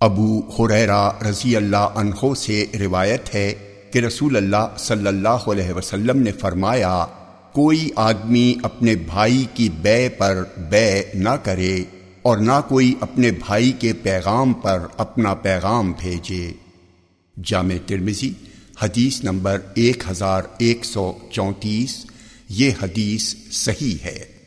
ابو حریرا رضی اللہ عنہ سے روایت ہے کہ رسول اللہ صلی اللہ علیہ وسلم نے فرمایا، کوئی آدمی اپنے بھائی کی بے پر بے نہ کرے اور نہ کوئی اپنے بھائی کے پیغام پر اپنا پیغام بھیجے۔ جامع ترمزی حدیث نمبر ایک ہزار ایک سو چونتیس، یہ حدیث صحیح ہے۔